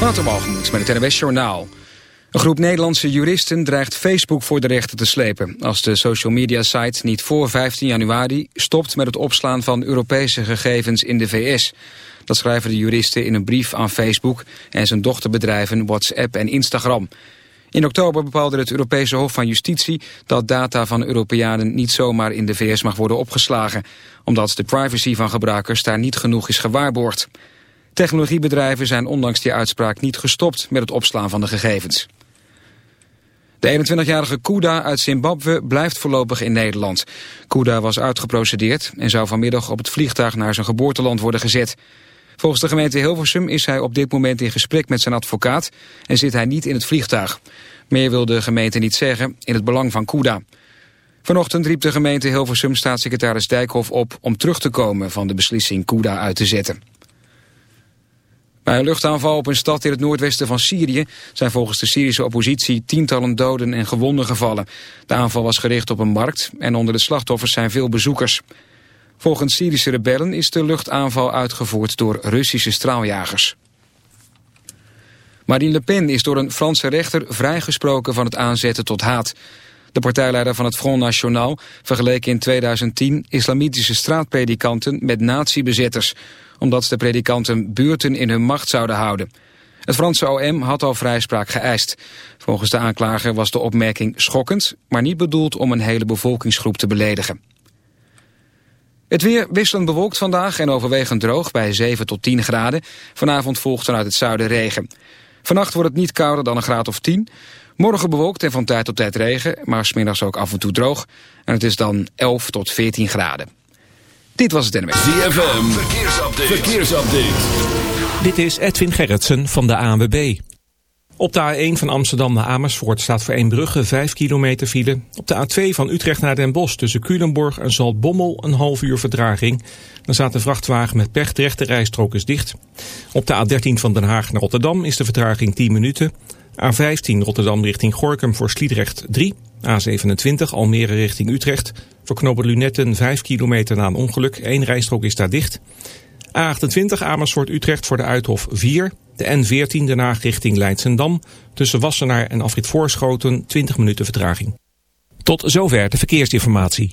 Waterbalgemoed met het NWS Journaal. Een groep Nederlandse juristen dreigt Facebook voor de rechter te slepen... als de social media site niet voor 15 januari stopt met het opslaan van Europese gegevens in de VS. Dat schrijven de juristen in een brief aan Facebook en zijn dochterbedrijven WhatsApp en Instagram. In oktober bepaalde het Europese Hof van Justitie dat data van Europeanen niet zomaar in de VS mag worden opgeslagen, omdat de privacy van gebruikers daar niet genoeg is gewaarborgd. Technologiebedrijven zijn ondanks die uitspraak niet gestopt met het opslaan van de gegevens. De 21-jarige Kuda uit Zimbabwe blijft voorlopig in Nederland. Kuda was uitgeprocedeerd en zou vanmiddag op het vliegtuig naar zijn geboorteland worden gezet. Volgens de gemeente Hilversum is hij op dit moment in gesprek met zijn advocaat en zit hij niet in het vliegtuig. Meer wil de gemeente niet zeggen in het belang van Kuda. Vanochtend riep de gemeente Hilversum staatssecretaris Dijkhoff op om terug te komen van de beslissing Kuda uit te zetten. Bij een luchtaanval op een stad in het noordwesten van Syrië zijn volgens de Syrische oppositie tientallen doden en gewonden gevallen. De aanval was gericht op een markt en onder de slachtoffers zijn veel bezoekers. Volgens Syrische rebellen is de luchtaanval uitgevoerd door Russische straaljagers. Marine Le Pen is door een Franse rechter vrijgesproken van het aanzetten tot haat. De partijleider van het Front National vergeleek in 2010 islamitische straatpredikanten met nazi-bezetters, omdat de predikanten buurten in hun macht zouden houden. Het Franse OM had al vrijspraak geëist. Volgens de aanklager was de opmerking schokkend, maar niet bedoeld om een hele bevolkingsgroep te beledigen. Het weer wisselend bewolkt vandaag en overwegend droog bij 7 tot 10 graden. Vanavond volgt vanuit het zuiden regen. Vannacht wordt het niet kouder dan een graad of 10. Morgen bewolkt en van tijd tot tijd regen, maar smiddags ook af en toe droog. En het is dan 11 tot 14 graden. Dit was het NMS. ZFM, verkeersupdate. verkeersupdate. Dit is Edwin Gerritsen van de ANWB. Op de A1 van Amsterdam naar Amersfoort staat voor Eembrugge 5 kilometer file. Op de A2 van Utrecht naar Den Bosch tussen Culemborg en Zaltbommel een half uur verdraging. Dan staat de vrachtwagen met pech, de rechte rijstrook is dicht. Op de A13 van Den Haag naar Rotterdam is de vertraging 10 minuten. A15 Rotterdam richting Gorkum voor Sliedrecht 3. A27 Almere richting Utrecht. Voor knopen Lunetten 5 kilometer na een ongeluk. Eén rijstrook is daar dicht. A28 Amersfoort Utrecht voor de Uithof 4. De N14 daarna richting Leidsendam. Tussen Wassenaar en Afrit Voorschoten 20 minuten vertraging. Tot zover de verkeersinformatie.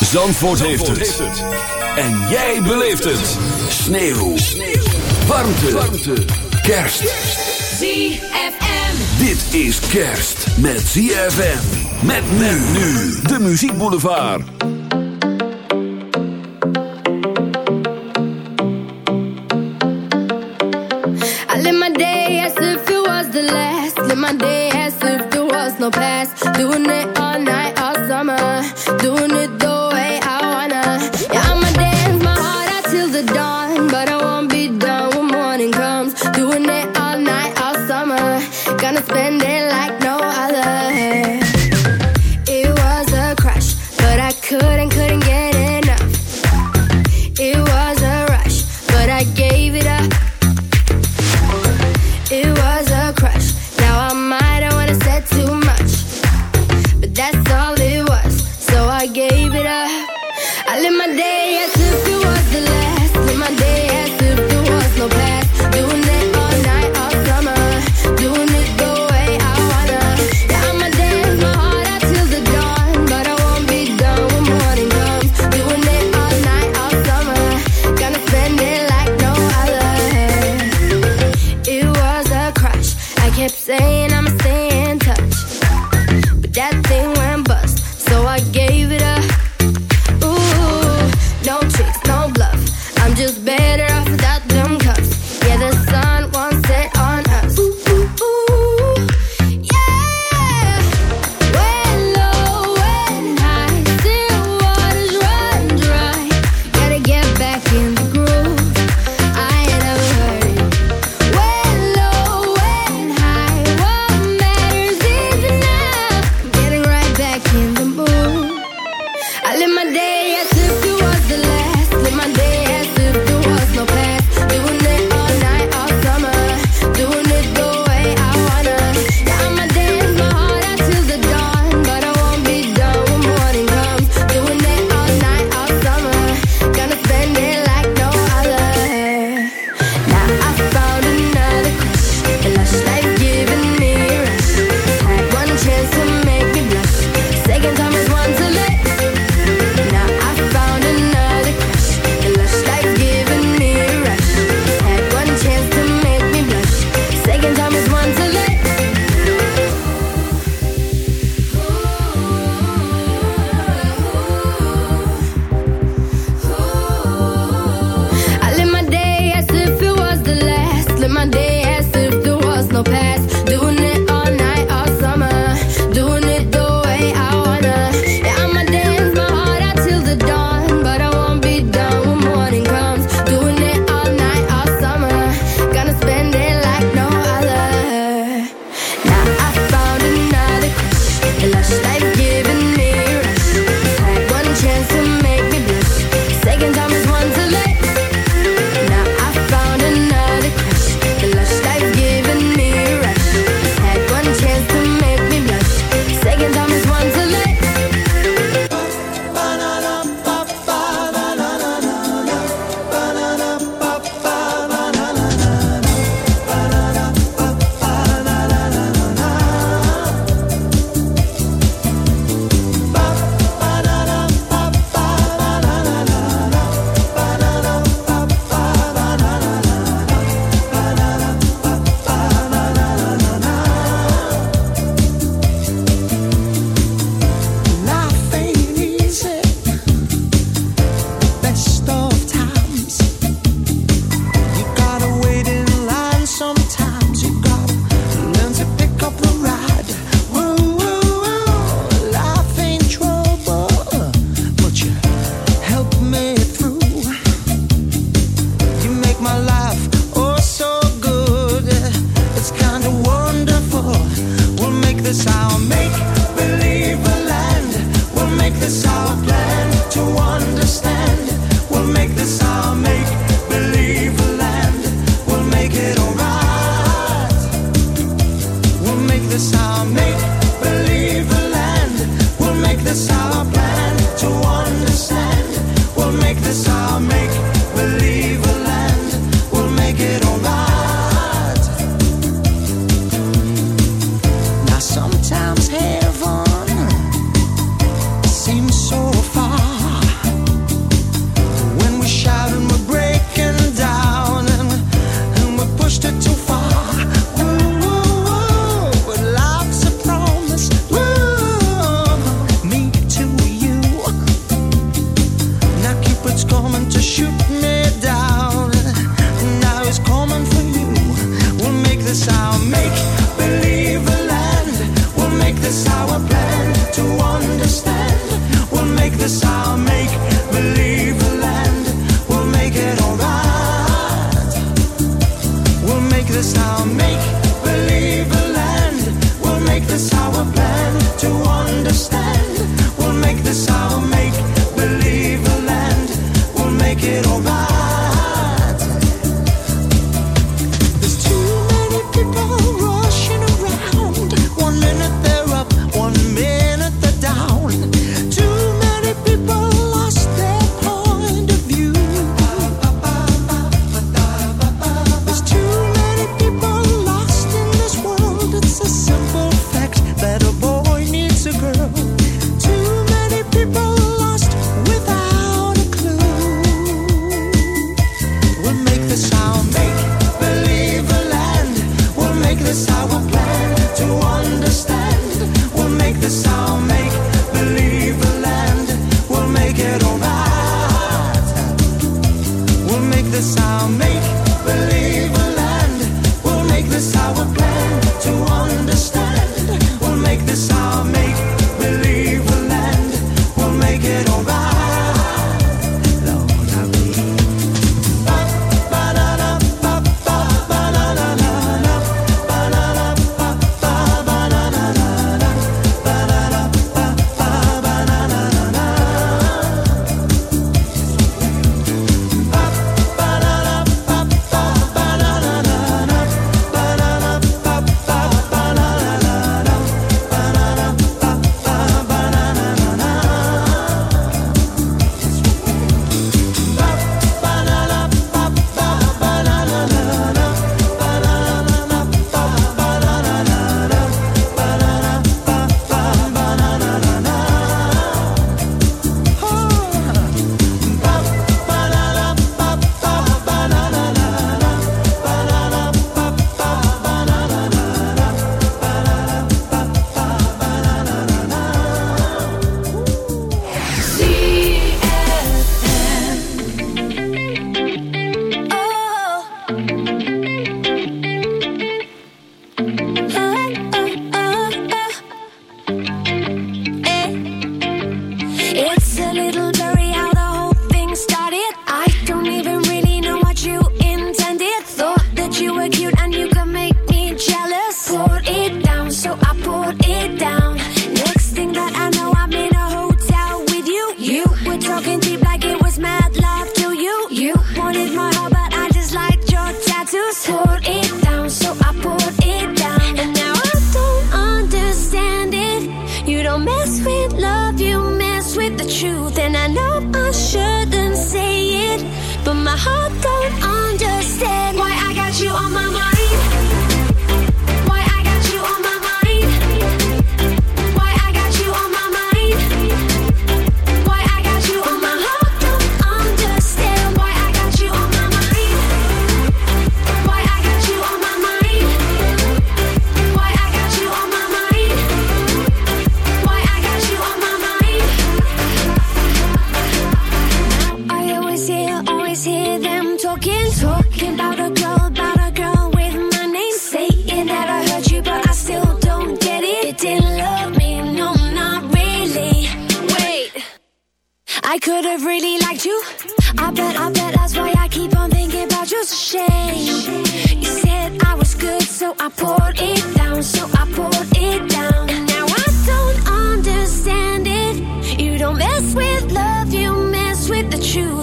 Zandvoort, heeft, het. En jij beleeft het. Sneeuw. Warmte. Warmte. Kerst. ZFM. Dit is kerst met ZFM. Met men nu. De Muziek Boulevard. I live my day as if it was the last. Live my day as if there was no past.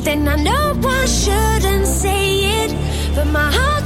then I know I shouldn't say it, but my heart.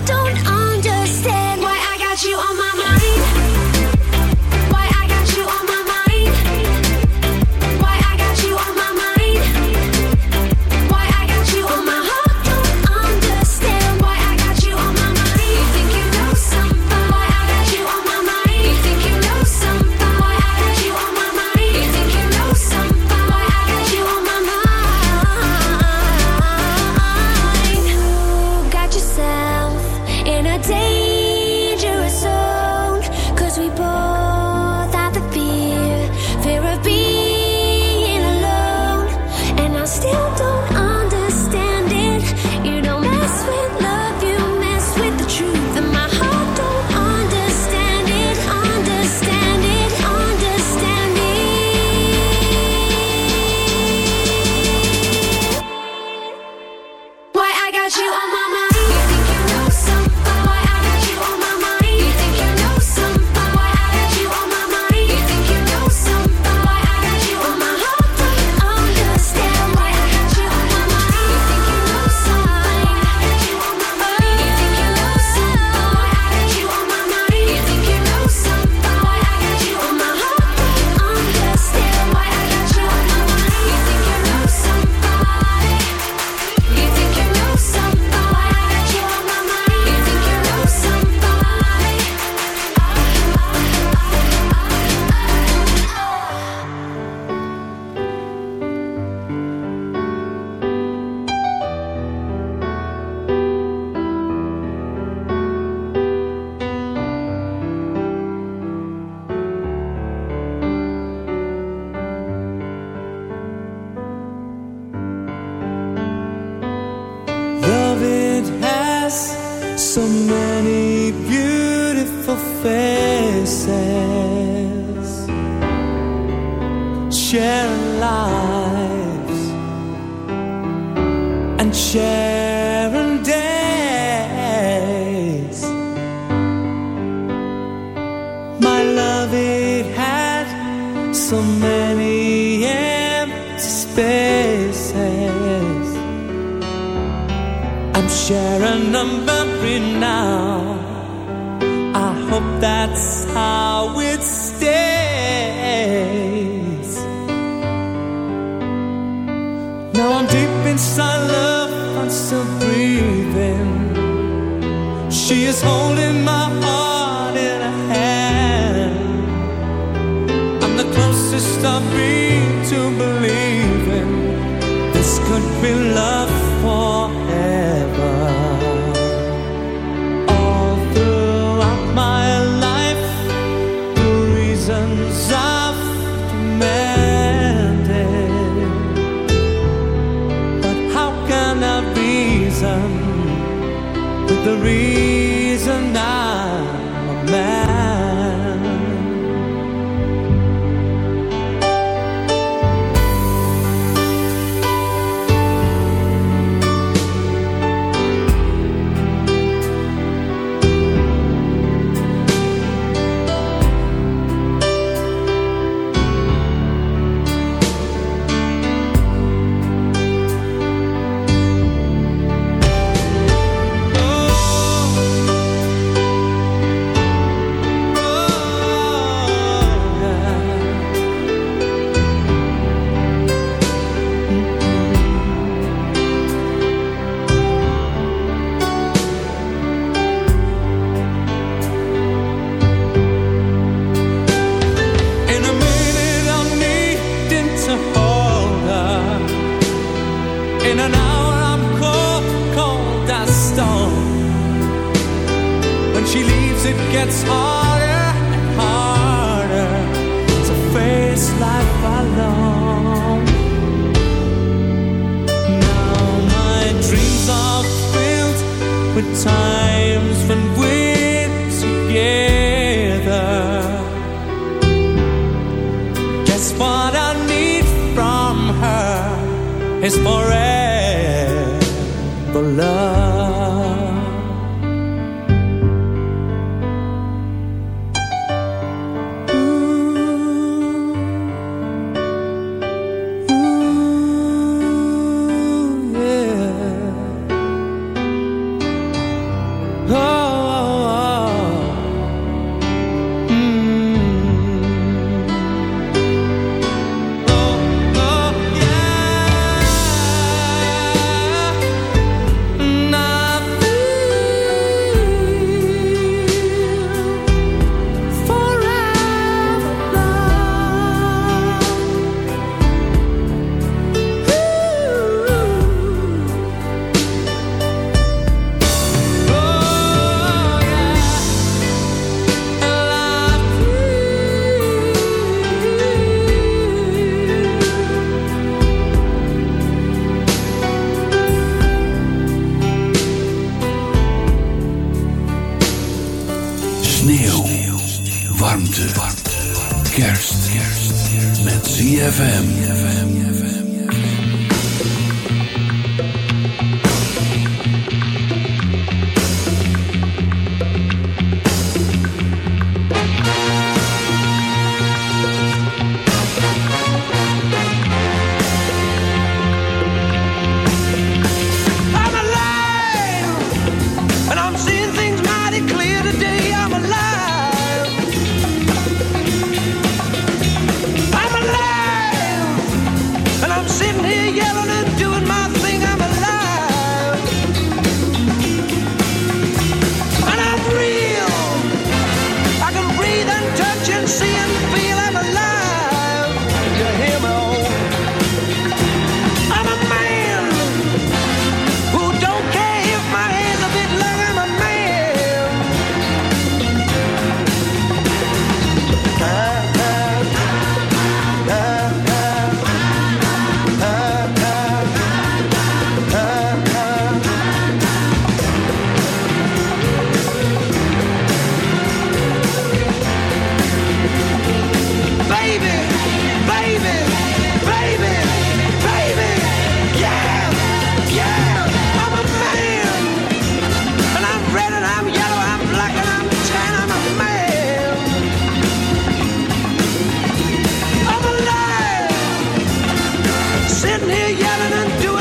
yelling and doing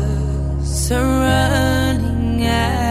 are running out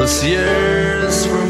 was years from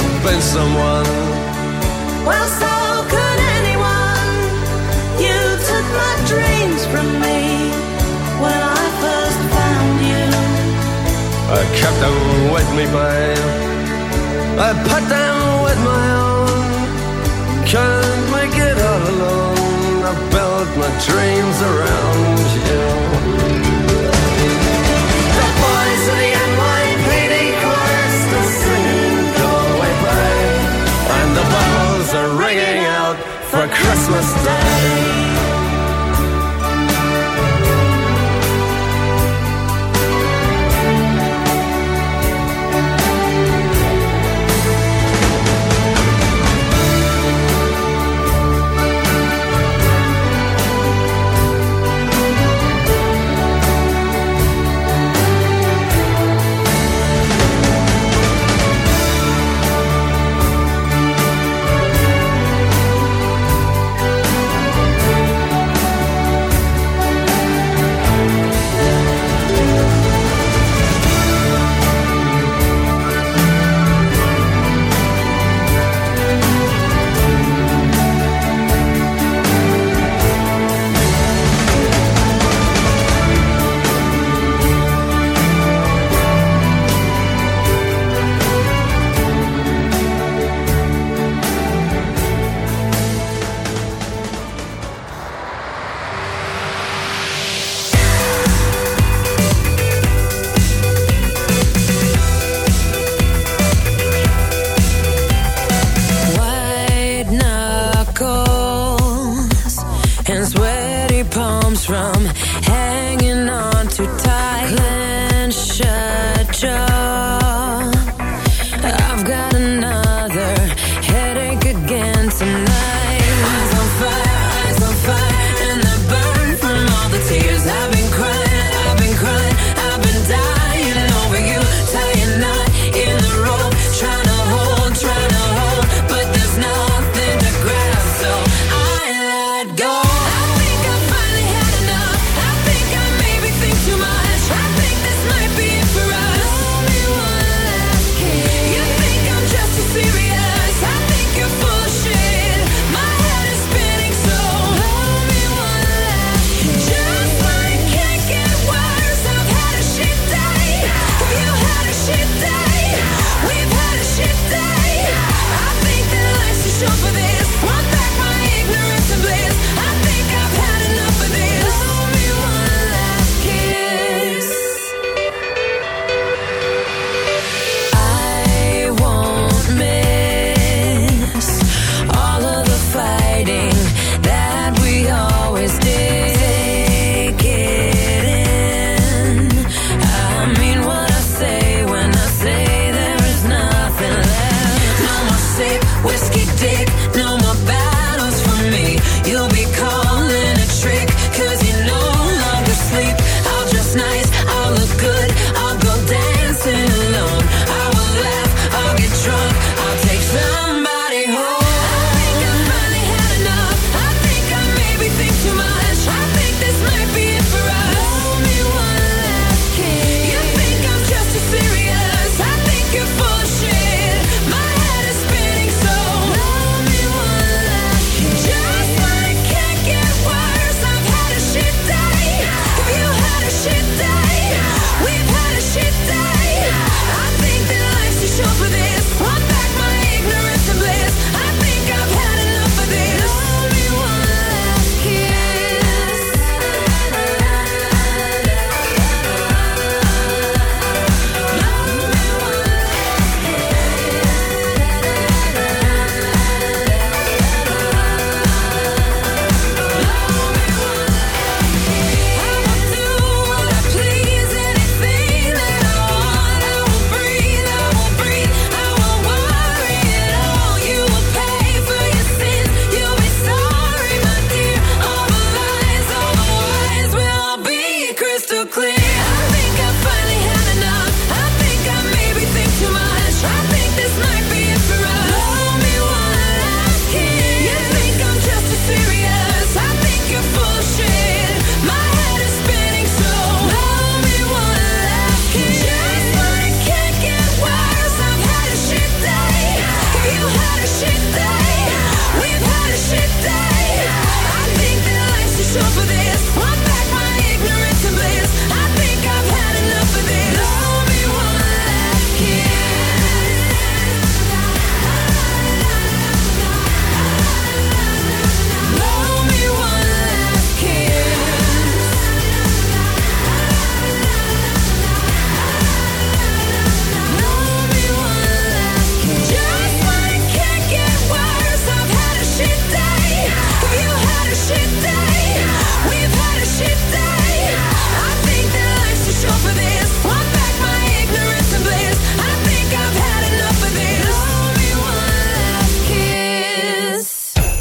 Have been someone. Well, so could anyone. You took my dreams from me when I first found you. I kept them with me, babe. I put them with my own. Can't make it all alone. I built my dreams around you. For Christmas Day. Hey.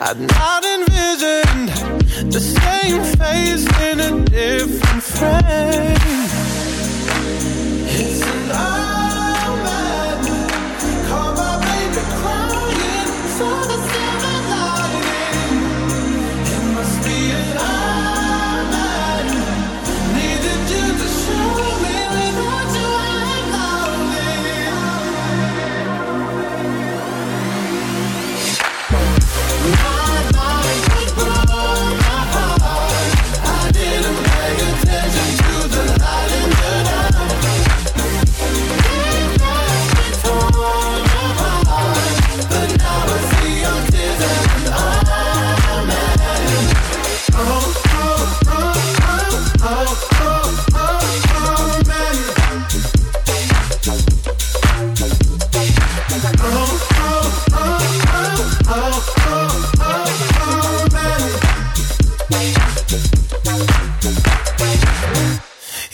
I'd not envisioned the same face in a different frame.